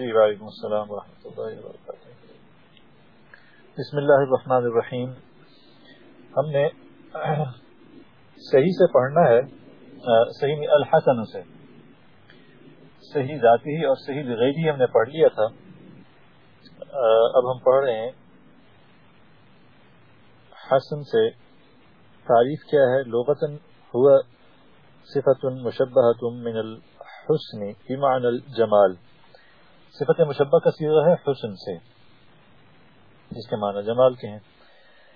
جی وعلیکم السلام ورحمۃ اللہ وبرکاتہ۔ بسم اللہ الرحمن الرحیم۔ ہم نے صحیح سے پڑھنا ہے صحیح الحسن سے۔ صحیح ذاتی اور صحیح غیبی ہم نے پڑھ لیا تھا۔ اب ہم پڑھ رہے ہیں۔ حسن سے تعریف کیا ہے، لغتن ہوا صفت مشبہ من الحسن بمعنى الجمال۔ صفت مشبہ کا سیغہ ہے حسن سے، جس کے معنی جمال کے ہیں۔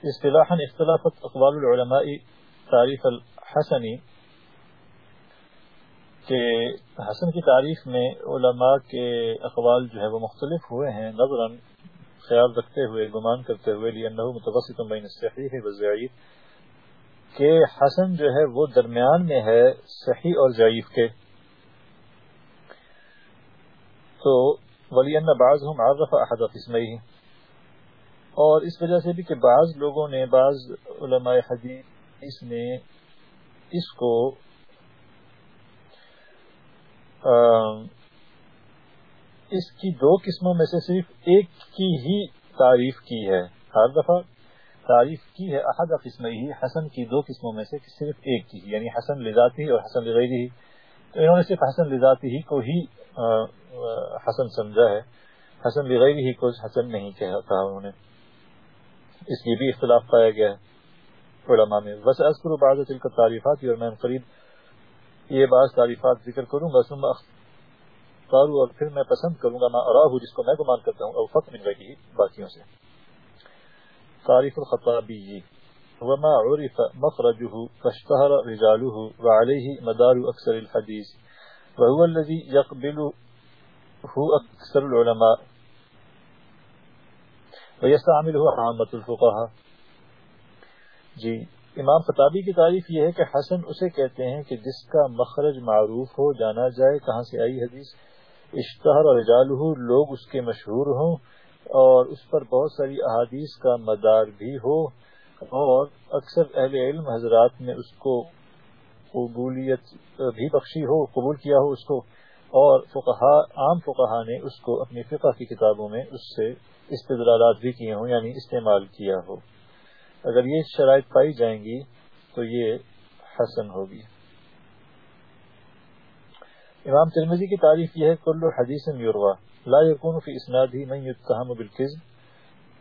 اصطلاحا اختلافت اقوال العلماء تعریف الحسنی، کہ حسن کی تعریف میں علماء کے اقوال جو ہے وہ مختلف ہوئے ہیں۔ نظرا خیال رکھتے ہوئے، گمان کرتے ہوئے لئنہو متوسط بین الصحیح والضعیف کہ حسن جو ہے وہ درمیان میں ہے صحیح اور ضعیف کے۔ تو ولی بعض ہم عرف احد قسمئی اور اس وجہ سے بھی کہ بعض لوگوں نے، بعض علماء حدیث نے اس کو اس کی دو قسموں میں سے صرف ایک کی ہی تعریف کی ہے۔ ہر دفعہ تعریف کی ہے احد قسم ہی، حسن کی دو قسموں میں سے صرف ایک کی یعنی حسن لذاتی اور حسن لغیری۔ ہی تو انہوں نے صرف حسن لذاتی ہی کو ہی حسن سمجھا ہے۔ حسن لغیری ہی کو حسن نہیں کہا انہوں نے۔ اس لیے بھی اختلاف پایا گیا ہے۔ علماء میں، بس اذکر بعض تلک تعریفات اور میں قریب یہ بعض تعریفات ذکر کروں گا ثم اختارو اور پھر میں پسند کروں گا میں اراہو جس کو میں گمان کرتا ہوں، او فق من غیری باقیوں سے۔ تعریف الخطابی وما عرف مخرجه فاشتهر رجاله وعليه مدار أكثر الحديث. وهو الذي يقبله أكثر العلماء. ويستعمله عامة الفقهاء. جی امام خطابی کی تعریف یہ ہے کہ حسن اسے کہتے ہیں کہ جس کا مخرج معروف ہو، جانا جائے، کہاں سے آئی حدیث؟ اشتہر رجالہ، لوگ اس کے مشہور ہوں اور اس پر بہت ساری احادیث کا مدار بھی ہو۔ اور اکثر اہل علم حضرات نے اس کو قبولیت بھی بخشی ہو، قبول کیا ہو اس کو، اور فقہا، عام فقہا نے اس کو اپنی فقہ کی کتابوں میں اس سے استدلالات بھی کیے ہوں یعنی استعمال کیا ہو۔ اگر یہ شرائط پائی جائیں گی تو یہ حسن ہوگی۔ امام ترمزی کی تعریف یہ ہے، کل حدیث یوروا لا يكون في اسناده من يتهم بالكذب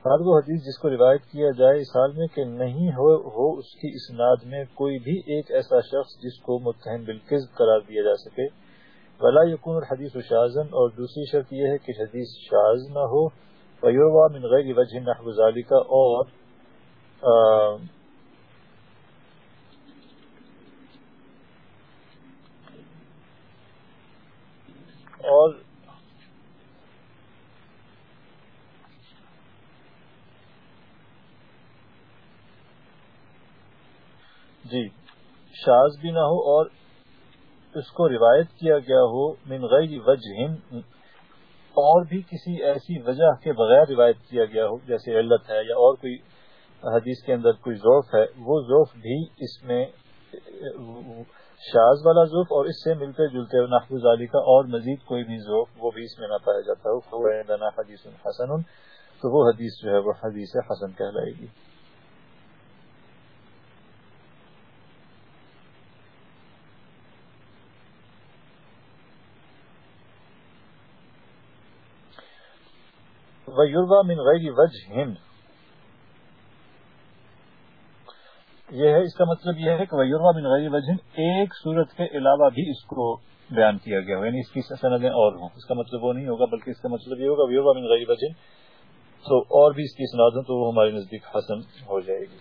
ہر وہ حدیث جس کو روایت کیا جائے اس حال میں کہ نہیں ہو, ہو اس کی اسناد میں کوئی بھی ایک ایسا شخص جس کو متہم بالکذب قرار دیا جا سکے۔ ولا يكون الحديث شاذا اور دوسری شرط یہ ہے کہ حدیث شاذ نہ ہو۔ ويروى من غیر وجه نحو ذلك اور اور جی شاز بھی نہ ہو اور اس کو روایت کیا گیا ہو من غیر وجہ اور بھی کسی ایسی وجہ کے بغیر روایت کیا گیا ہو، جیسے علت ہے یا اور کوئی حدیث کے اندر کوئی ذوف ہے، وہ ذوف بھی اس میں شاز والا ذوف اور اس سے ملتے جلتے نحفظ علی کا اور مزید کوئی بھی ذوف وہ بھی اس میں نہ پایا جاتا ہو۔ حدیث حسن، تو وہ حدیث جو ہے وہ حدیث حسن کہلائے گی۔ ویوروا من غیر وجہ ہند یہ ہے، اس کا مطلب یہ ہے کہ ویوروا من غیر وجہ ایک صورت کے علاوہ بھی اس کو بیان کیا گیا ہو یعنی اس کی سندیں اور ہوں۔ اس کا مطلب وہ نہیں ہوگا، بلکہ اس کا مطلب یہ ہوگا ویوروا من غیر وجہ تو اور بھی اس کی سناد ہوں تو وہ ہمارے نزدیک حسن ہو جائے گی۔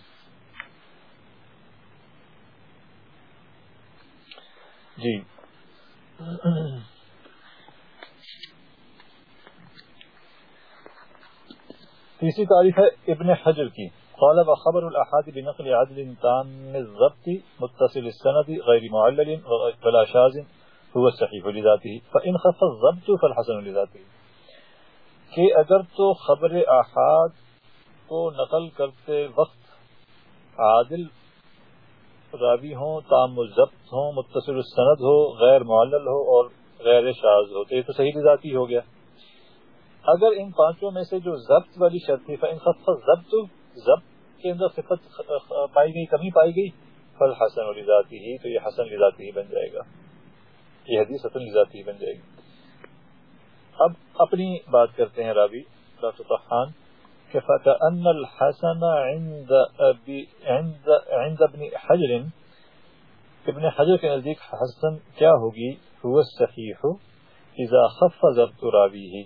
جی۔ تیسری تعریف ہے ابن حجر کی۔ قال وخبر الاحاد بنقل عدل تام الضبط متصل السند غير معلل ولا شاذ هو الصحيح لذاته فان خف الضبط فالحسن لذاته۔ کہ اگر تو خبر احاد کو نقل کرتے وقت عادل راوی ہوں، تام الضبط ہوں، متصل السند ہو، غیر معلل ہو اور غیر شاذ ہو، تو یہ تو صحیح لذاتی ہو گیا۔ اگر ان پانچوں میں سے جو ضبط والی شرط تھی فن خط ضبط ضبط کے اندر صفت پائی گئی کمی پائی گئی فل حسن اور ذاتی ہی تو یہ حسن لذاتی ہی بن جائے گا۔ یہ حدیث حسن لذاتی ہی بن جائے گی۔ اب اپنی بات کرتے ہیں راوی ڈاکٹر خان کہ فَكَأَنَّ الْحَسَنَ عند, عند, عند ابن حجر ابن حجر کے نزدیک حسن کیا ہوگی؟ هو الصحیح اذا خف ضبط راوی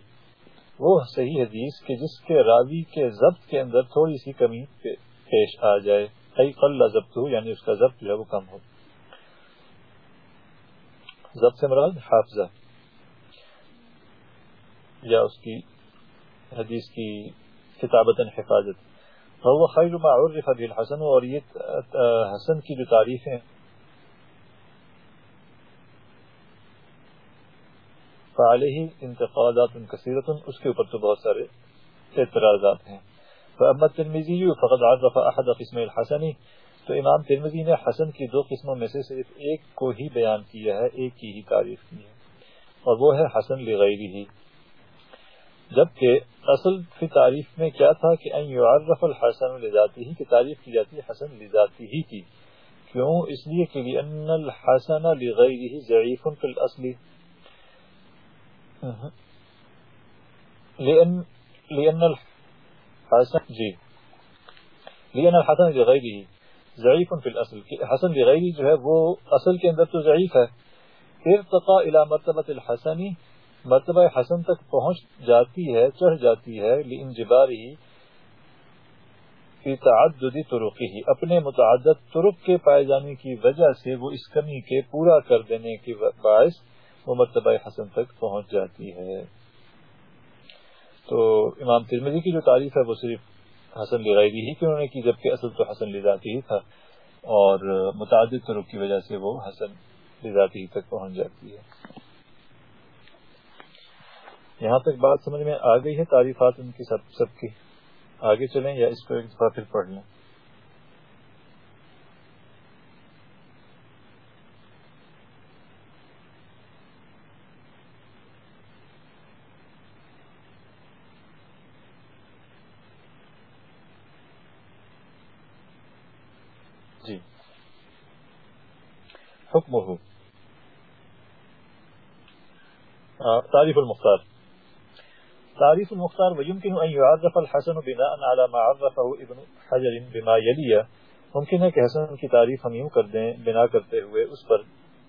وہ صحیح حدیث کہ جس کے راوی کے ضبط کے اندر تھوڑی سی کمی پیش آ جائے، ای قل ضبط ہو یعنی اس کا ضبط جو ہے وہ کم ہو۔ ضبط سے مراد حافظہ۔ یا اس کی حدیث کی کتابت حفاظت۔ وہ خیر ما عرف بالحسن، اور یہ حسن کی جو تعریفیں فعلیہ انتقادات کثیرت اس کے اوپر تو بہت سارے اعتراضات ہیں۔ فاما ترمیزی فقد عرف احد قسم الحسنی تو امام ترمزی نے حسن کی دو قسموں میں سے صرف ایک کو ہی بیان کیا ہے، ایک کی ہی تعریف کی ہے۔ اور وہ ہے حسن لغیری ہی جبکہ اصل کی تعریف میں کیا تھا کہ ان یعرف الحسن لذاتی ہی کہ تعریف کی جاتی ہے حسن لذاتی ہی کی۔ کیوں؟ اس لیے کہ لئن الحسن لغیره ضعیف فی الاصل لأن لأن الحسن جی. لأن الحسن لغيره ضعیف فی الاصل حسن لغیری جو ہے وہ اصل کے اندر تو ضعیف ہے. ارتقا الى مرتبت الحسنی مرتبہ حسن تک پہنچ جاتی ہے، چڑھ جاتی ہے لانجباری فی تعدد طرقی اپنے متعدد طرق کے پائے جانے کی وجہ سے وہ اس کمی کے پورا کر دینے کے باعث وہ مرتبہ حسن تک پہنچ جاتی ہے۔ تو امام ترمزی کی جو تعریف ہے وہ صرف حسن لغیری ہی کیوں نے کی، جبکہ اصل تو حسن لذاتی ہی تھا اور متعدد طرق کی وجہ سے وہ حسن لذاتی ہی تک پہنچ جاتی ہے۔ یہاں تک بات سمجھ میں آ گئی ہے، تعریفات ان کی سب سب کی۔ آگے چلیں یا اس کو ایک دفعہ پھر پڑھ لیں۔ تعریف المختار. تعریف المختار ويمكن ان يعرف الحسن بناء على ما عرفه ابن حجر بما يلي ممکن ہے کہ حسن کی تعریف ہم یوں کر دیں، بنا کرتے ہوئے اس پر،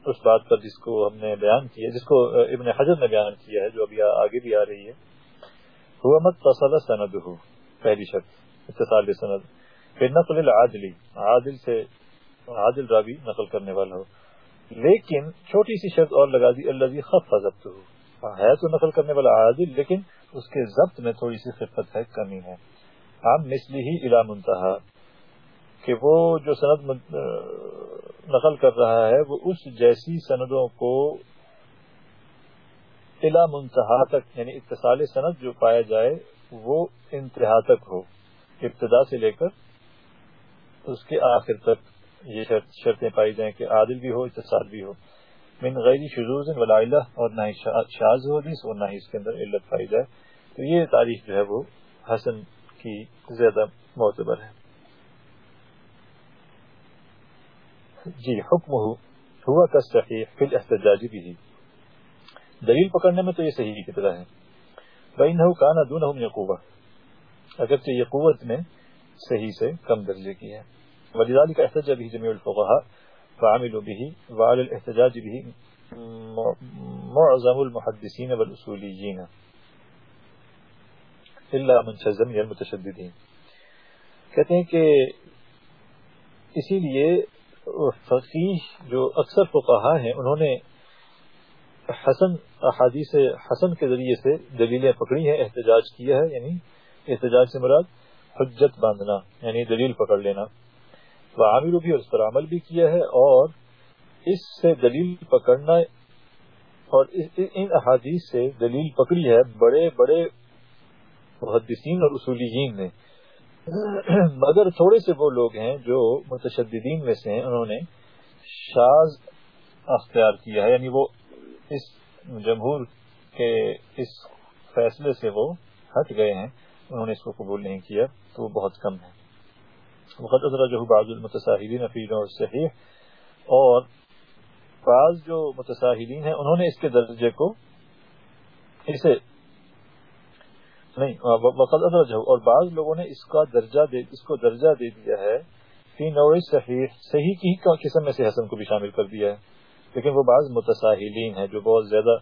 اس بات پر جس کو ہم نے بیان کیا جس کو ابن حجر نے بیان کیا ہے، جو ابھی آگے بھی آ رہی ہے. هو متصل سنده پہلی شرط، اتصال سند. پھر نقل العادلی عادل سے عادل راوی نقل کرنے والا ہو. لیکن چھوٹی سی شرط اور لگا دی اللہ خف ضبط ہو ہے تو نقل کرنے والا عادل، لیکن اس کے ضبط میں تھوڑی سی خفت ہے، کمی ہے۔ عام مثلی ہی الا منتہا، کہ وہ جو سند نقل کر رہا ہے، وہ اس جیسی سندوں کو الا منتہا تک یعنی اتصال سند جو پایا جائے، وہ انتہا تک ہو، ابتدا سے لے کر اس کے آخر تک یہ شرطیں پائی جائیں کہ عادل بھی ہو، اتصال بھی ہو۔ من غیر شزوز ولائلہ اور نہ ہی شاز حدیث اور نہ ہی اس کے اندر علت پائی جائے۔ تو یہ تاریخ جو ہے وہ حسن کی زیادہ معتبر ہے۔ جی حکم ہوا کا صحیح فی الاحتجاجی بھی دلیل پکڑنے میں تو یہ صحیح کی طرح ہے۔ بینہو کانا دونہم یقوبہ اگرچہ یہ قوت میں صحیح سے کم درجے کی ہے۔ ولذلك احتج به جميع الفقهاء فعملوا به وعلى الاحتجاج به معظم المحدثين والأصوليين. إلا من شزم المتشددين. کہتے ہیں کہ اسی لیے فقیح جو اکثر فقہا ہیں، انہوں نے حسن احادیث حسن کے ذریعے سے دلیلیں پکڑی ہیں، احتجاج کیا ہے یعنی احتجاج سے مراد حجت باندھنا یعنی دلیل پکڑ لینا۔ عامر بھی اس پر عمل بھی کیا ہے اور اس سے دلیل پکڑنا اور ان احادیث سے دلیل پکڑی ہے بڑے بڑے محدثین اور اصولیین نے۔ مگر تھوڑے سے وہ لوگ ہیں جو متشددین میں سے ہیں، انہوں نے شاز اختیار کیا ہے۔ یعنی وہ اس جمہور کے اس فیصلے سے وہ ہٹ گئے ہیں۔ انہوں نے اس کو قبول نہیں کیا تو وہ بہت کم ہے وقت جو بعض المتصاہدین فی صحیح اور بعض جو متصاہدین ہیں انہوں نے اس کے درجے کو اسے نہیں وقت اور بعض لوگوں نے اس کا درجہ دے، اس کو درجہ دے دیا ہے فی نوع صحیح صحیح کی قسم میں سے حسن کو بھی شامل کر دیا ہے، لیکن وہ بعض متصاہلین ہیں جو بہت زیادہ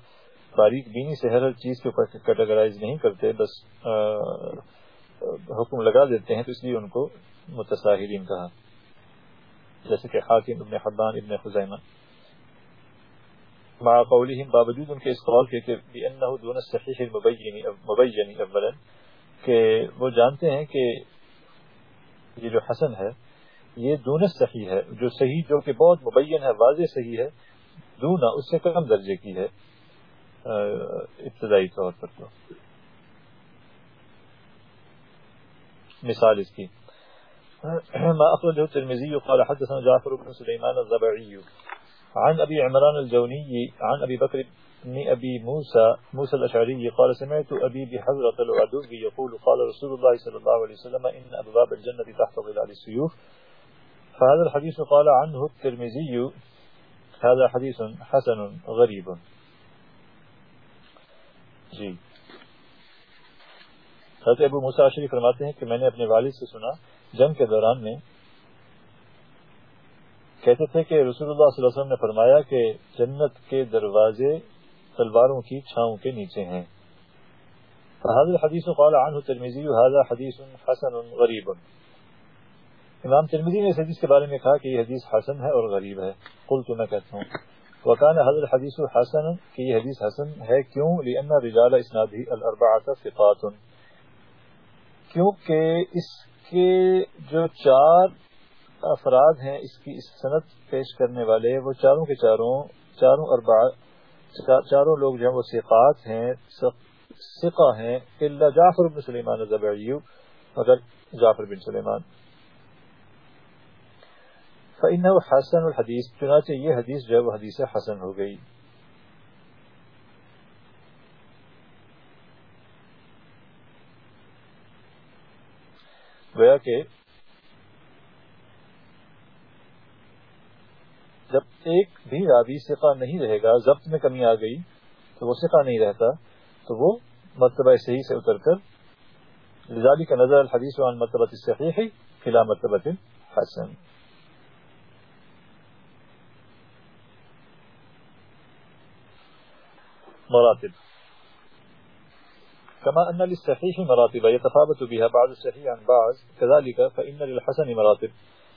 باریک بینی سے ہر چیز کے اوپر کیٹاگرائز نہیں کرتے، بس حکم لگا دیتے ہیں، تو اس لیے ان کو متصاہلین کہا جیسے کہ حاکم ابن حبان ابن خزیمہ۔ مع قولهم باوجود ان کے اس قول کے کہ بانه دون الصحیح المبین مبین اولا، کہ وہ جانتے ہیں کہ یہ جو حسن ہے، یہ دون صحیح ہے، جو صحیح جو کہ بہت مبین ہے، واضح صحیح ہے دونا اس سے کم درجے کی ہے ابتدائی طور پر تو۔ مثال اس کی۔ ما أخرجه الترمذي قال حدثنا جعفر بن سليمان الزبعي عن أبي عمران الجوني عن أبي بكر بن أبي موسى موسى الأشعري قال سمعت أبي بحضرة العدو يقول قال رسول الله صلى الله عليه وسلم إن أبواب الجنة تحت ظلال السيوف. فهذا الحديث قال عنه الترمذي هذا حدیث حسن غریب جی۔ حضرت ابو مساشری فرماتے ہیں کہ میں نے اپنے والد سے سنا جنگ کے دوران میں کہتے تھے کہ رسول اللہ صلی اللہ علیہ وسلم نے فرمایا کہ جنت کے دروازے تلواروں کی چھاؤں کے نیچے ہیں۔ حضرت حدیث قال عنہ ترمیزی هذا حدیث حسن غریب امام ترمیزی نے اس حدیث کے بارے میں کہا کہ یہ حدیث حسن ہے اور غریب ہے۔ قل تو میں کہتا ہوں۔ وکان حضرت حدیث حسن، کہ یہ حدیث حسن ہے کیوں؟ لئن رجال اسنادی الاربعات ثقات کیونکہ اس کے جو چار افراد ہیں اس کی اس سنت پیش کرنے والے، وہ چاروں کے چاروں چاروں اربع چاروں لوگ جو ہیں وہ ثقات ہیں ثقہ ہیں، الا جعفر بن سلیمان الزبعی مگر جعفر بن سلیمان۔ فإنه حسن الحدیث چنانچہ یہ حدیث جو ہے وہ حدیث حسن ہو گئی۔ گویا کہ جب ایک بھی راوی سقہ نہیں رہے گا، ضبط میں کمی آ گئی تو وہ سقہ نہیں رہتا، تو وہ مرتبہ صحیح سے اتر کر لذالی کا نظر الحدیث عن مرتبہ صحیح خلا مرتبہ حسن مراتب۔ كما أن للصحيح مراتب، يتفاوت بها بعض الصحيح عن بعض. كذلك فإن للحسن مراتب.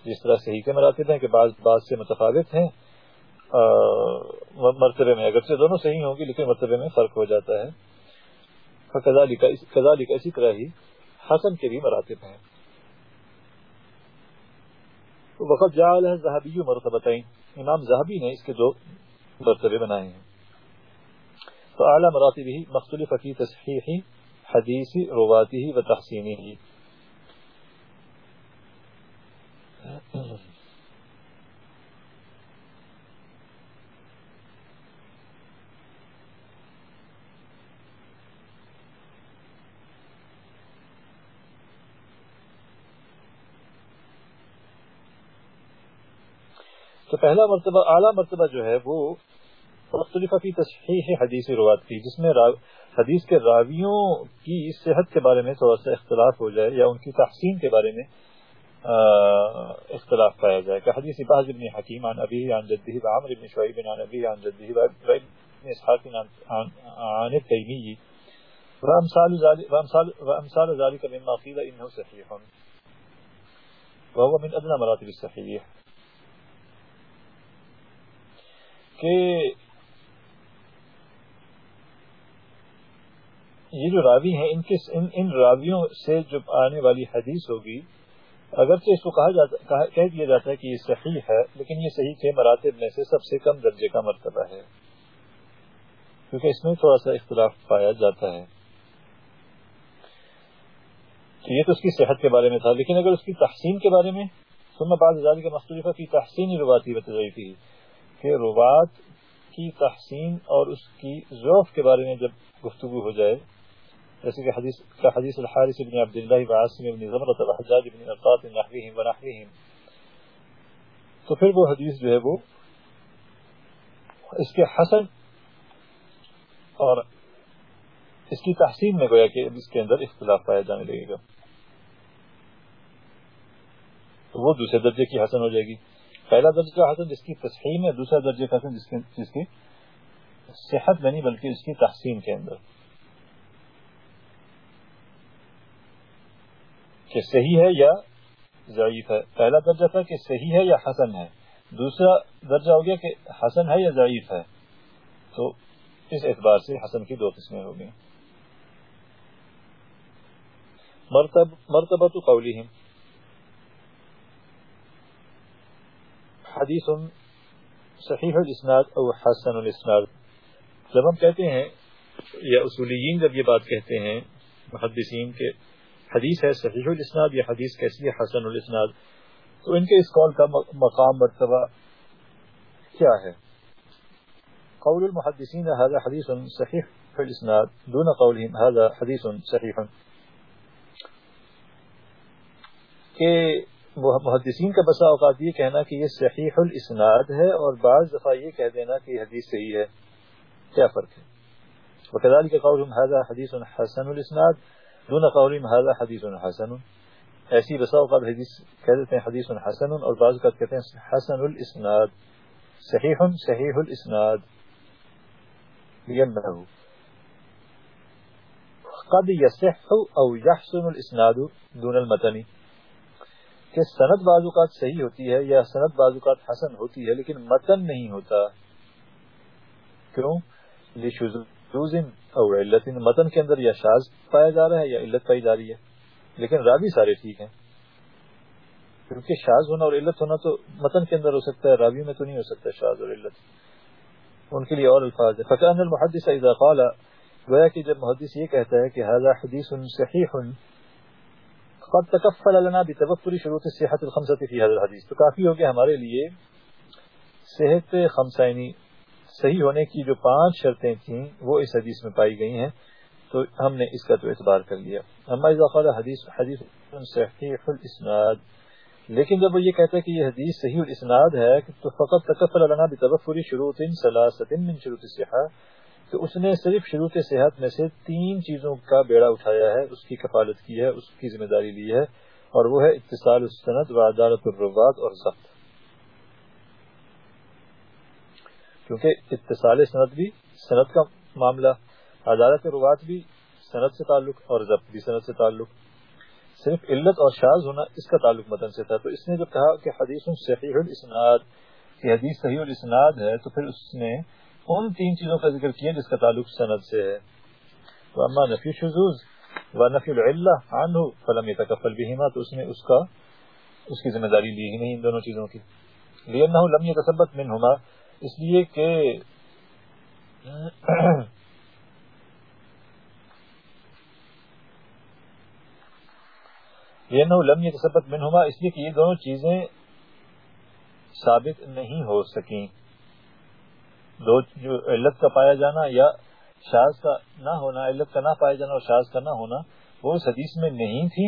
جس طرح صحیح کے مراتب ہیں کہ بعض بعض سے متفاوت ہیں مرتبے میں. اگرچہ دونوں صحیح ہوں گی، لیکن مرتبے میں فرق ہو جاتا ہے. کذالک اسی طرح ہی حسن کے بھی مراتب ہیں. وقت جعل ہے زہبی مرتبتین امام زہبی نے اس کے دو مرتبے بنائے ہیں. فأعلى مراتبه مختلفة في تصحيح حديث رواته وتحسينه تو پہلا مرتبہ اعلیٰ مرتبہ جو ہے وہ مختلف فی تصحیح حدیث روات کی، جس میں حدیث کے راویوں کی صحت کے بارے میں تھوڑا سا اختلاف ہو جائے یا ان کی تحسین کے بارے میں اختلاف پایا جائے۔ کہ حدیث بعض ابن حکیم عن ابی عن جدہ و عمر ابن شعیب عن ابی عن جدہ و ابن اسحاق عن التیمی. وامثال ذلك مما قیل انه صحیح۔ وهو من ادنى مراتب الصحیح۔ کہ یہ جو راوی ہیں ان کے ان, ان راویوں سے جو آنے والی حدیث ہوگی اگرچہ اس کو کہا جاتا کہہ دیا جاتا ہے کہ یہ صحیح ہے لیکن یہ صحیح کے مراتب میں سے سب سے کم درجے کا مرتبہ ہے۔ کیونکہ اس میں تھوڑا سا اختلاف پایا جاتا ہے۔ تو یہ تو اس کی صحت کے بارے میں تھا لیکن اگر اس کی تحسین کے بارے میں سننا بعض ازادی کا مختلف کی تحسین رواتی بتائی تھی کہ روات کی تحسین اور اس کی ذوف کے بارے میں جب گفتگو ہو جائے جیسے کہ حدیث کا حدیث الحارث بن عبد عبداللہ وعاصم بن زمرت الحجاج بن ارطاط نحویہم ونحویہم تو پھر وہ حدیث جو ہے وہ اس کے حسن اور اس کی تحسین میں گویا کہ اس کے اندر اختلاف پایا جانے لگے گا۔ تو وہ دوسرے درجے کی حسن ہو جائے گی۔ پہلا درجہ حسن جس کی تصحیم ہے دوسرا درجے کا حسن جس کی جس کی صحت میں نہیں، بلکہ اس کی تحسین کے اندر۔ کہ صحیح ہے یا ضعیف ہے؟ پہلا درجہ تھا کہ صحیح ہے یا حسن ہے۔ دوسرا درجہ ہو گیا کہ حسن ہے یا ضعیف ہے۔ تو اس اعتبار سے حسن کی دو قسمیں ہو گئی مرتبہ تو قولی حدیث صحیح الاسناد او حسن الاسناد۔ جب ہم کہتے ہیں یا اصولیین جب یہ بات کہتے ہیں، محدثین کے حدیث ہے، صحیح الاسناد یا حدیث کیسی ہے؟ حسن الاسناد۔ تو ان کے اس قول کا مقام، مرتبہ کیا ہے؟ قول المحدثین، هذا حدیث صحیح فی الاسناد۔ دون قولهم هذا حدیث صحیح۔ کہ محدثین کا بسا اوقات یہ کہنا کہ یہ صحیح الاسناد ہے اور بعض دفعہ یہ کہہ دینا کہ یہ حدیث صحیح ہے۔ کیا فرق ہے؟ وكذلك قولهم هذا حديث حسن الاسناد۔ دون قولهم هذا حديث حسن ایسی بساو قد حدیث کہتے ہیں حدیث حسن اور بعض قد کہتے ہیں حسن الاسناد صحیح صحیح الاسناد لینہو قد یصح أو یحسن الاسناد دون المتنی. کہ سند بعض اوقات صحیح ہوتی ہے یا سند بعض اوقات حسن ہوتی ہے لیکن متن نہیں ہوتا. کیوں؟ لشزر کیوں او علت متن کے اندر یا شاذ پایا جا رہا ہے یا علت پائی جا رہی ہے؟ لیکن راوی سارے ٹھیک ہیں۔ کیونکہ شاز ہونا اور علت ہونا تو متن کے اندر ہو سکتا ہے، راوی میں تو نہیں ہو سکتا شاز اور علت۔ ان کے لیے اور الفاظ ہے فقان المحدث اذا قال، گویا کہ جب محدث یہ کہتا ہے کہ هذا حدیث صحیح قد تکفل لنا بتوفر شروط صحت الخمسة في هذا الحديث۔ تو کافی ہو گیا ہمارے لیے صحت خمسینی۔ صحیح ہونے کی جو پانچ شرطیں تھیں، وہ اس حدیث میں پائی گئی ہیں، تو ہم نے اس کا تو اعتبار کر لیا۔ اما اذا قال حدیث حدیث صحیح الاسناد۔ لیکن جب وہ یہ کہتا ہے کہ یہ حدیث صحیح الاسناد ہے، تو فقط تکفل لنا بتوفر شروط ثلاثه من شروط الصحه کہ اس نے صرف شروط صحت میں سے تین چیزوں کا بیڑا اٹھایا ہے، اس کی کفالت کی ہے، اس کی ذمہ داری لی ہے، اور وہ ہے اتصال السند و عدالت الروات اور ضبط۔ کیونکہ اتصال سند بھی سند کا معاملہ، عدالت روات بھی صنعت سے تعلق اور ضبط بھی صنعت سے تعلق۔ صرف علت اور شاز ہونا اس کا تعلق متن سے تھا۔ تو اس نے جو کہا کہ حدیث صحیح الاسناد، کہ حدیث صحیح الاسناد ہے، تو پھر اس نے ان تین چیزوں کا ذکر کیا جس کا تعلق صنعت سے ہے۔ تو اما نفی شزوز و نفی العلہ عنہ فلم يتکفل بهما، تو اس نے اس کا، اس کی ذمہ داری لی ہی نہیں ان دونوں چیزوں کی۔ لئنه لم يتثبت منهما اس لیے کہ لم يتثبت منهما اس لیے کہ یہ دونوں چیزیں ثابت نہیں ہو سکیں۔ دو جو علت کا پایا جانا یا شاز کا نہ ہونا، علت کا نہ پایا جانا اور شاز کا نہ ہونا، وہ اس حدیث میں نہیں تھی۔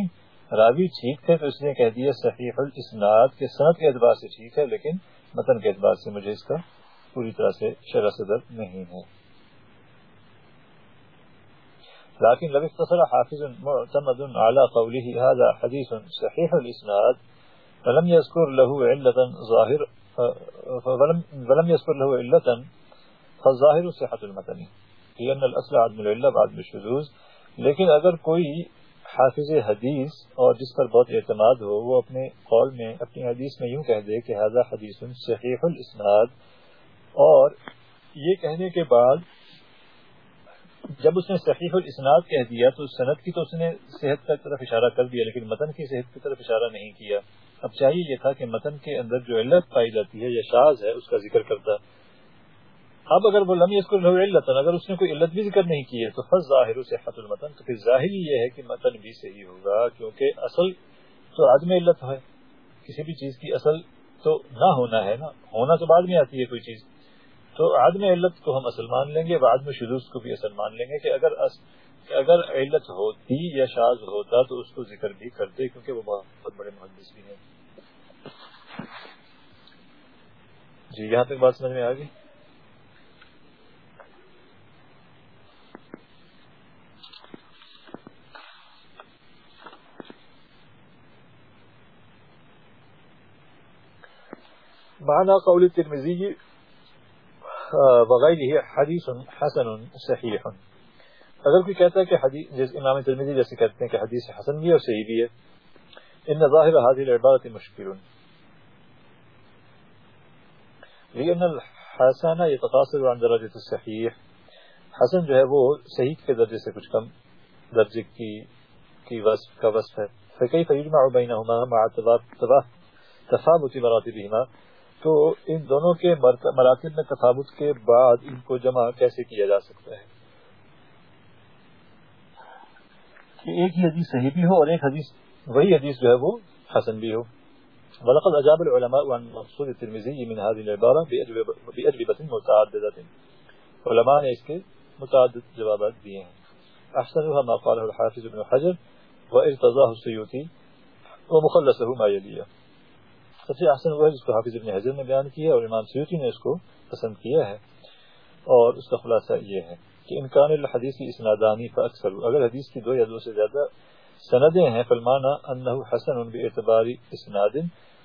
راوی ٹھیک تھے تو اس نے کہہ دیا صحیح الاسناد کے صنعت کے اعتبار سے ٹھیک ہے، لیکن متن کے اعتبار سے مجھے اس کا پوری طرح سے شرح صدر نہیں ہے۔ لكن لو اختصر حافظ معتمد على قوله هذا حديث صحيح الاسناد، فلم يذكر له علة ظاهر فلم يذكر له علة فالظاهر صحة المتن، لأن الأصل عدم العلة بعد الشذوذ۔ لیکن اگر کوئی حافظ حدیث اور جس پر بہت اعتماد ہو، وہ اپنے قول میں، اپنی حدیث میں یوں کہہ دے کہ هذا حدیث صحیح الاسناد اور یہ کہنے کے بعد جب اس نے صحیح الاسناد کہہ دیا تو صنعت کی تو اس نے صحت کی طرف اشارہ کر دیا، لیکن متن کی صحت کی طرف اشارہ نہیں کیا۔ اب چاہیے یہ تھا کہ متن کے اندر جو علت پائی جاتی ہے یا شاز ہے، اس کا ذکر کرتا۔ اب اگر وہ لمحی اس کو علت اگر اس نے کوئی علت بھی ذکر نہیں کی ہے، تو فض ظاہر صحت المتن۔ تو پھر ظاہر یہ ہے کہ متن بھی صحیح ہوگا، کیونکہ اصل تو عدم علت ہے۔ کسی بھی چیز کی اصل تو نہ ہونا ہے نا۔ ہونا تو بعد میں آتی ہے کوئی چیز۔ تو عدم علت کو ہم اصل مان لیں گے، بعد میں شدوس کو بھی اصل مان لیں گے کہ اگر اس کہ اگر علت ہوتی یا شاز ہوتا تو اس کو ذکر بھی کرتے کیونکہ وہ بہت بڑے محدث بھی ہیں۔ جی یہاں تک بات سمجھ میں آ گئی؟ معنى قول الترمذي وغيره حديث حسن صحيح. اگر کوئی کہتا ہے کہ حدیث جس إمام ترمذی جیسے کہتے ہیں کہ حدیث حسن بھی ہے اور صحیح بھی ہے إن ظاہر هذه العبارة مشکل لأن الحسن يتقاصر عن درجة الصحيح. حسن جو ہے وہ صحیح کے درجے سے کچھ کم درجے کی کی وصف کا وصف ہے. فكيف يجمع بينهما مع تفاوت مراتبهما؟ تو ان دونوں کے مراتب میں تفاوت کے بعد ان کو جمع کیسے کیا جا سکتا ہے؟ کہ ایک ہی حدیث صحیح بھی ہو اور ایک حدیث وہی حدیث جو ہے وہ حسن بھی ہو۔ ولقد اجاب العلماء عن مقصود الترمذي من هذه العباره باجوبه متعدده علماء نے اس کے متعدد جوابات دیے ہیں۔ احسنها ما قاله الحافظ ابن حجر وارتضاه السيوطي ومخلصه ما يليه۔ سب سے احسن وہ ہے جس کو حافظ ابن حضر نے بیان کیا اور امام سیوتی نے اس کو پسند کیا ہے اور اس کا خلاصہ یہ ہے کہ امکان الحدیث کی اسنادانی پر اکثر اگر حدیث کی دو یا دو سے زیادہ سندیں ہیں فلمانا انہ حسن ان اعتباری اسناد،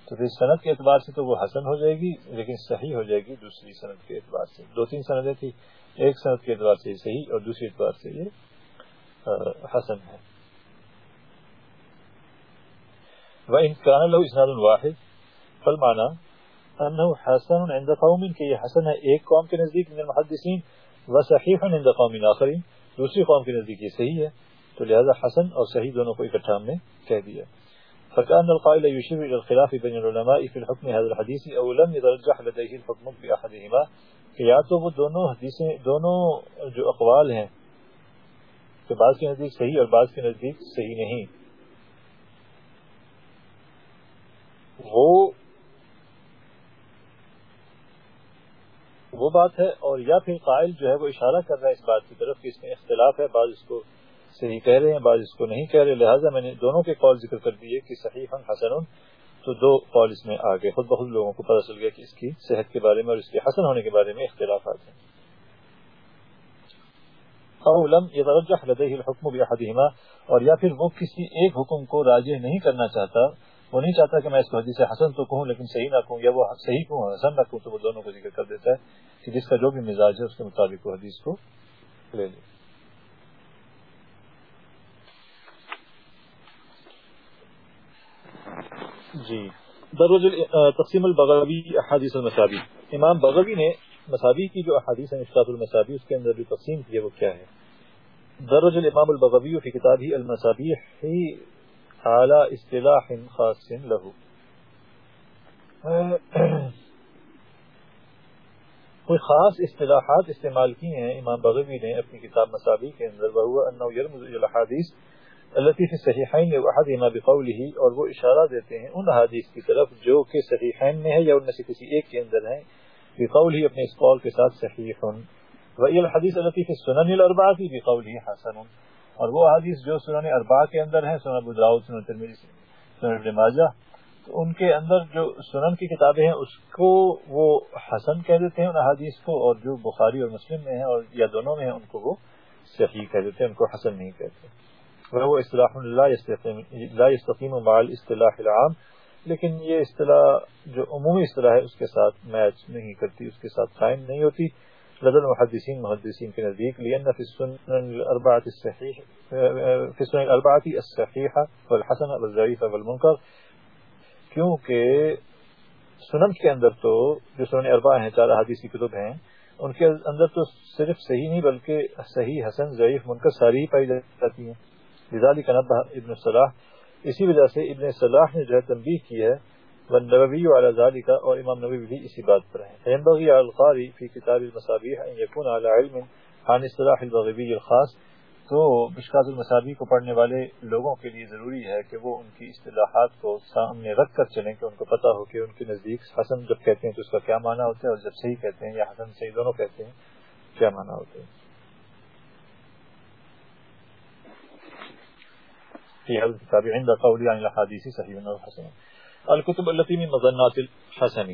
تو پھر سند کے اعتبار سے تو وہ حسن ہو جائے گی، لیکن صحیح ہو جائے گی دوسری سند کے اعتبار سے۔ دو تین سندیں تھی ایک سند کے اعتبار سے صحیح اور دوسری اعتبار سے یہ حسن ہے۔ وہ امکان لو اسناد الواحد فالمانا انه حسن عند قوم کہ یہ حسن ہے ایک قوم کے نزدیک من المحدثین وصحیح عند قوم آخرین، دوسری قوم کے نزدیک یہ صحیح ہے، تو لہذا حسن اور صحیح دونوں کو اکٹھا ہم نے کہہ دیا۔ فكان القائل يشير الى الخلاف بين العلماء في الحكم هذا الحديث او لم يترجح لديه الحكم في احدهما کہ یا تو وہ دونوں حدیثیں، دونوں جو اقوال ہیں، کہ بعض کے نزدیک صحیح اور بعض کے نزدیک صحیح نہیں۔ وہ وہ بات ہے اور یا پھر قائل جو ہے وہ اشارہ کر رہا ہے اس بات کی طرف کہ اس میں اختلاف ہے، بعض اس کو صحیح کہہ رہے ہیں، بعض اس کو نہیں کہہ رہے۔ لہٰذا میں نے دونوں کے قول ذکر کر دیے کہ صحیح حسن۔ تو دو قول اس میں آگے، خود بخود لوگوں کو پتہ چل گیا کہ اس کی صحت کے بارے میں اور اس کے حسن ہونے کے بارے میں اختلافات ہیں۔ الحکم اور یا پھر وہ کسی ایک حکم کو راجع نہیں کرنا چاہتا۔ وہ نہیں چاہتا کہ میں اس کو حدیث حسن تو کہوں، لیکن صحیح نہ کہوں یا وہ صحیح کہوں، حسن نہ کہوں، تو وہ دونوں کو ذکر کر دیتا ہے کہ جس کا جو بھی مزاج ہے اس کے مطابق وہ حدیث کو لے لے۔ جی۔ دروز تقسیم البغوی احادیث المصابی امام بغوی نے مسابی کی جو احادیث ہیں اشتاط المصابی اس کے اندر جو تقسیم کی ہے وہ کیا ہے؟ درج الامام البغوی فی کتاب ہی المصابی اعلی اصطلاح خاص له کوئی خاص اصطلاحات استعمال کی ہیں؟ امام بغوی نے اپنی کتاب مسابی کے اندر وہ انه يرمز الى الحديث التي في الصحيحين واحدهما بقوله اور وہ اشارہ دیتے ہیں ان احادیث کی طرف جو کہ صحیحین میں ہے یا ان میں سے کسی ایک کے اندر ہیں، بقوله اپنے اس قول کے ساتھ صحیح۔ والى الحديث التي في السنن الاربعه بقوله حسن۔ اور وہ حدیث جو سنن اربا کے اندر ہیں، سنن ابو داؤد، سنن ترمذی، سنن ابن ماجہ، تو ان کے اندر جو سنن کی کتابیں ہیں، اس کو وہ حسن کہہ دیتے ہیں ان حدیث کو، اور جو بخاری اور مسلم میں ہیں، اور یا دونوں میں ہیں، ان کو وہ صحیح کہہ دیتے ہیں، ان کو حسن نہیں کہتے وہ اصطلاح لا يستقيم مع الاصطلاح العام، لیکن یہ اصطلاح جو عمومی اصطلاح ہے، اس کے ساتھ میچ نہیں کرتی، اس کے ساتھ قائم نہیں ہوتی۔ لدى المحدثين محدثين في نزديك لأن في السنن الأربعة الصحيح في السنن الأربعة الصحيحة والحسنة والضعيفة والمنكر. کیونکہ سنن کے اندر تو جو سنن اربع ہیں، چار حدیث کی کتب ہیں، ان کے اندر تو صرف صحیح نہیں، بلکہ صحیح، حسن، ضعیف، منکر ساری ہی پائی جاتی ہیں۔ لذلك نبہ ابن صلاح، اسی وجہ سے ابن صلاح نے جو ہے تنبیہ کی ہے والنبوي على ذلك اور امام نبوی بھی اسی بات پر ہیں. ينبغي على القاري في كتاب المصابيح ان يكون على علم عن اصطلاح البغوي الخاص. تو مشکات المسابی کو پڑھنے والے لوگوں کے لیے ضروری ہے کہ وہ ان کی اصطلاحات کو سامنے رکھ کر چلیں کہ ان کو پتا ہو کہ ان کے نزدیک حسن جب کہتے ہیں تو اس کا کیا معنی ہوتا ہے اور جب صحیح کہتے ہیں یا حسن صحیح دونوں کہتے ہیں، کیا معنی ہوتے ہیں الكتب التي من مظنات الحسن.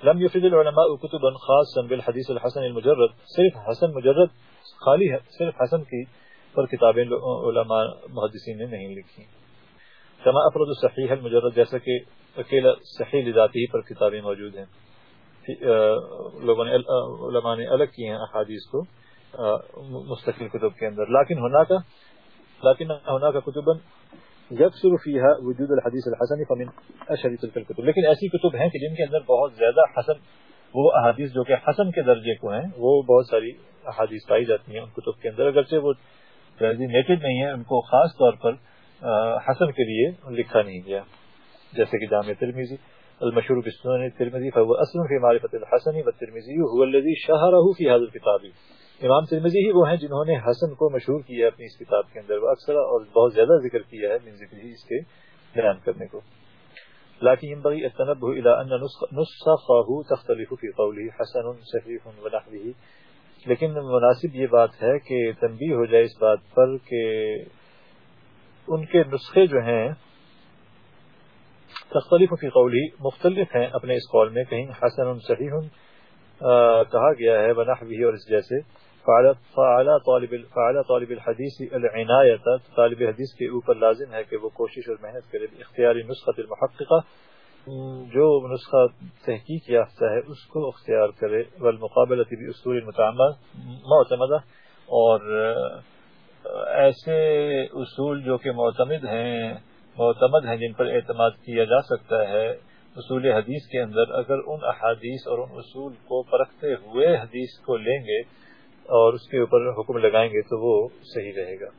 لم يفد العلماء كتبا خاصا بالحديث الحسن المجرد. صرف حسن مجرد، خالی ہے. صرف حسن کی پر کتابیں علماء محدثین نے نہیں لکھی. کما افرد الصحیح المجرد، جیسا کہ اکیلا صحیح لذاتی پر کتابیں موجود ہیں. لوگوں نے علماء نے الگ کی ہیں احادیث کو مستقل کتب کے اندر. لیکن ہونا کا لیکن ہونا کا کتب یکسر فیہا وجود الحدیث الحسن فمن اشری تلک الکتب لیکن ایسی کتب ہیں کہ جن کے اندر بہت زیادہ حسن، وہ احادیث جو کہ حسن کے درجے کو ہیں، وہ بہت ساری احادیث پائی جاتی ہیں ان کتب کے اندر. اگرچہ وہ ڈیزینیٹڈ نہیں ہے ان کو خاص طور پر حسن کے لیے لکھا نہیں گیا. جیسے کہ جامع ترمیزی المشہور بسنن ترمیزی فهو اصل في معرفة الحسن والترمیزی هو الذي شهره في هذا الكتاب. امام ترمیزی ہی وہ ہیں جنہوں نے حسن کو مشہور کیا اپنی اس کتاب کے اندر اکثر اور بہت زیادہ ذکر کیا ہے من ذکر ہی اس کے بیان کرنے کو۔ لكن ينبغي التنبه الى ان نسخه تختلف في قوله حسن صحيح ونحوه۔ لیکن مناسب یہ بات ہے کہ تنبیہ ہو جائے اس بات پر کہ ان کے نسخے جو ہیں، تختلف فی قولی مختلف ہیں اپنے اس قول میں، کہیں حسن صحیح کہا گیا ہے ونحوی اور اس جیسے۔ فعلا طالب فعلا طالب الحدیث العنایت طالب حدیث کے اوپر لازم ہے کہ وہ کوشش اور محنت کرے اختیاری نسخت المحققہ. جو نسخہ تحقیق یافتہ ہے، اس کو اختیار کرے. والمقابلت بھی اصول معتمدہ. اور ایسے اصول جو کہ معتمد ہیں معتمد ہیں جن پر اعتماد کیا جا سکتا ہے، اصول حدیث کے اندر، اگر ان احادیث اور ان اصول کو پرکھتے ہوئے حدیث کو لیں گے اور اس کے اوپر حکم لگائیں گے تو وہ صحیح رہے گا۔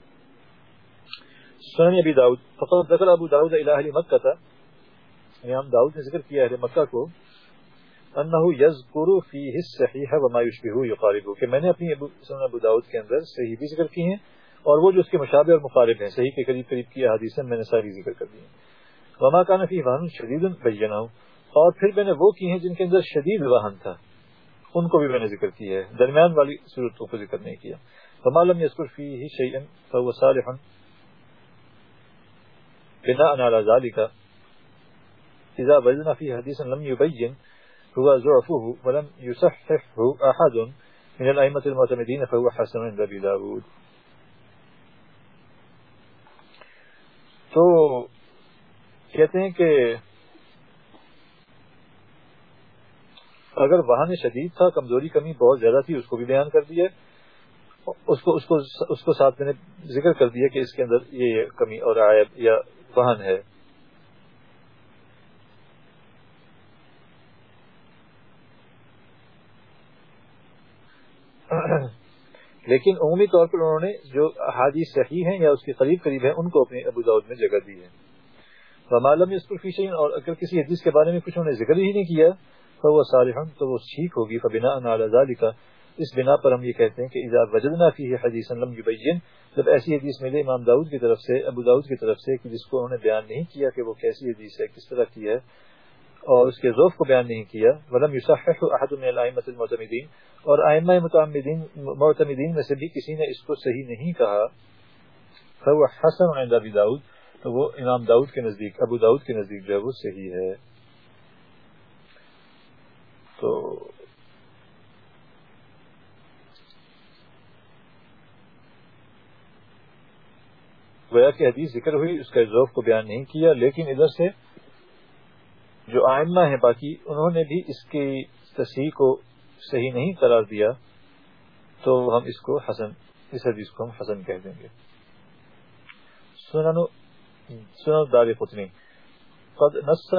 سنن ابی داؤد فقط ذکر ابو داؤد الہ مکہ تھا۔ یعنی امام داؤد نے ذکر کیا ہے مکہ کو۔ انه یذکر فیہ الصحیح وما یشبہ یقارب کہ میں نے اپنی ابو سنن ابو داؤد کے اندر صحیح بھی ذکر کی ہیں اور وہ جو اس کے مشابہ اور مقارب ہیں، صحیح کے قریب قریب کی احادیث میں نے ساری ذکر کر دی ہیں۔ وما کان فی وہن شدید بینہ اور پھر میں نے وہ کی ہیں جن کے اندر شدید وہن تھا۔ ان کو بھی میں نے ذکر کی ہے۔ درمیان والی صورتوں کو ذکر نہیں کیا۔ وما لم یذکر فیہ شیئا فهو صالح بناء على ذلك إذا وجدنا فيه حديثا لم يبين هو ضعفه ولم يصححه أحد من الأئمة المعتمدين فهو حسن عند أبي داود۔ تو کہتے ہیں کہ اگر وہاں شدید تھا، کمزوری کمی بہت زیادہ تھی، اس کو بھی بیان کر دیا اس کو اس کو اس کو ساتھ میں نے ذکر کر دیا کہ اس کے اندر یہ کمی اور عائب یا وہن ہے۔ لیکن عمومی طور پر انہوں نے جو حادث صحیح ہیں یا اس کے قریب قریب ہیں، ان کو اپنے ابو داود میں جگہ دی ہے۔ ومالم اسکول اور اگر کسی حدیث کے بارے میں کچھ انہوں نے ذکر ہی نہیں کیا تو وہ صالح، تو وہ ٹھیک ہوگی فبنا کا اس بنا پر ہم یہ کہتے ہیں کہ اذا وجدنا فی حدیث لم یبین، جب ایسی حدیث ملے امام داؤد کی طرف سے، ابو داؤد کی طرف سے، کہ جس کو انہوں نے بیان نہیں کیا کہ وہ کیسی حدیث ہے، کس طرح کی ہے، اور اس کے ذوف کو بیان نہیں کیا، ولم یصحح احد من الائمه المعتمدین، اور ائمہ معتمدین معتمدین میں سے بھی کسی نے اس کو صحیح نہیں کہا، فهو حسن عند ابي داؤد، تو وہ امام داؤد کے نزدیک، ابو داؤد کے نزدیک جو ہے وہ صحیح ہے۔ تو گویا کہ حدیث ذکر ہوئی، اس کا ذوف کو بیان نہیں کیا، لیکن ادھر سے جو آئمہ ہیں باقی، انہوں نے بھی اس کی تصحیح کو صحیح نہیں قرار دیا، تو ہم اس کو حسن، اس حدیث کو ہم حسن کہہ دیں گے۔ سنن دار قطنی۔ قد نص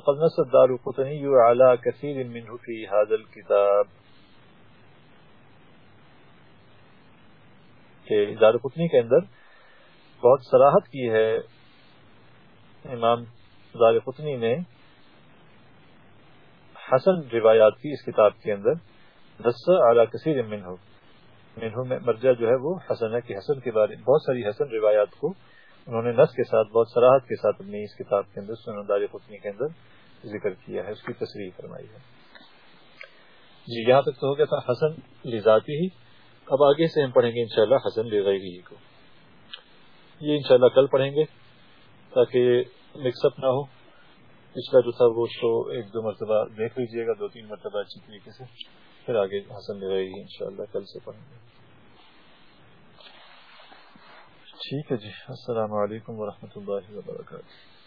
قد نص دار قطنی على كثير منه في هذا الكتاب. کہ دار قطنی کے اندر بہت صراحت کی ہے امام دار قطنی نے حسن روایات کی اس کتاب کے اندر دس اعلیٰ کثیر من ہو میں مرجع جو ہے وہ حسن ہے کہ حسن کے بارے بہت ساری حسن روایات کو انہوں نے نس کے ساتھ، بہت سراہد کے ساتھ اپنی اس کتاب کے اندر سنداری خطنی کے اندر ذکر کیا ہے، اس کی تصریح فرمائی ہے۔ جی یہاں تک تو ہو گیا تھا حسن لذاتی ہی۔ اب آگے سے ہم پڑھیں گے انشاءاللہ حسن لغیری کو۔ یہ انشاءاللہ کل پڑھیں گے تاکہ مکس اپ نہ ہو۔ پچھلا جو تھا وہ تو ایک دو مرتبہ دیکھ لیجیے گا، دو تین مرتبہ اچھی طریقے سے۔ پھر آگے حسن لغیری انشاءاللہ کل سے پڑھیں گے۔ ٹھیک ہے جی السلام علیکم ورحمۃ اللہ وبرکاتہ۔